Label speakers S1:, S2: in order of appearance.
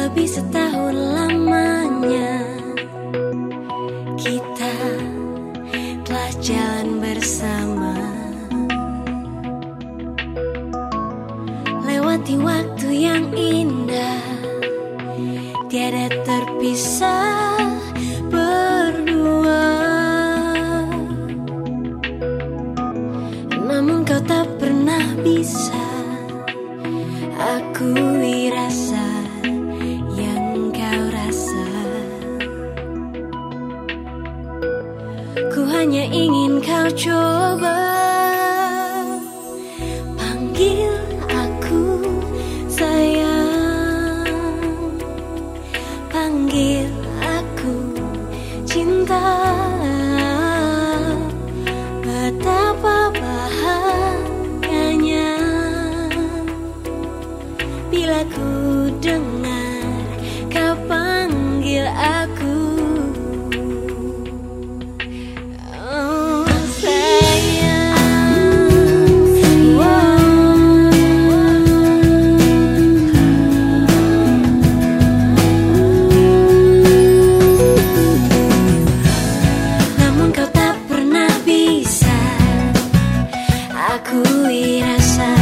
S1: Lebih setahun lamanya kita telah jalan bersama. Lewati waktu yang indah Tiada terpisah berdua. Namun kau tak pernah bisa. Akui rasa yang kau rasa. Ku hanya ingin kau coba akui rasa